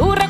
Tú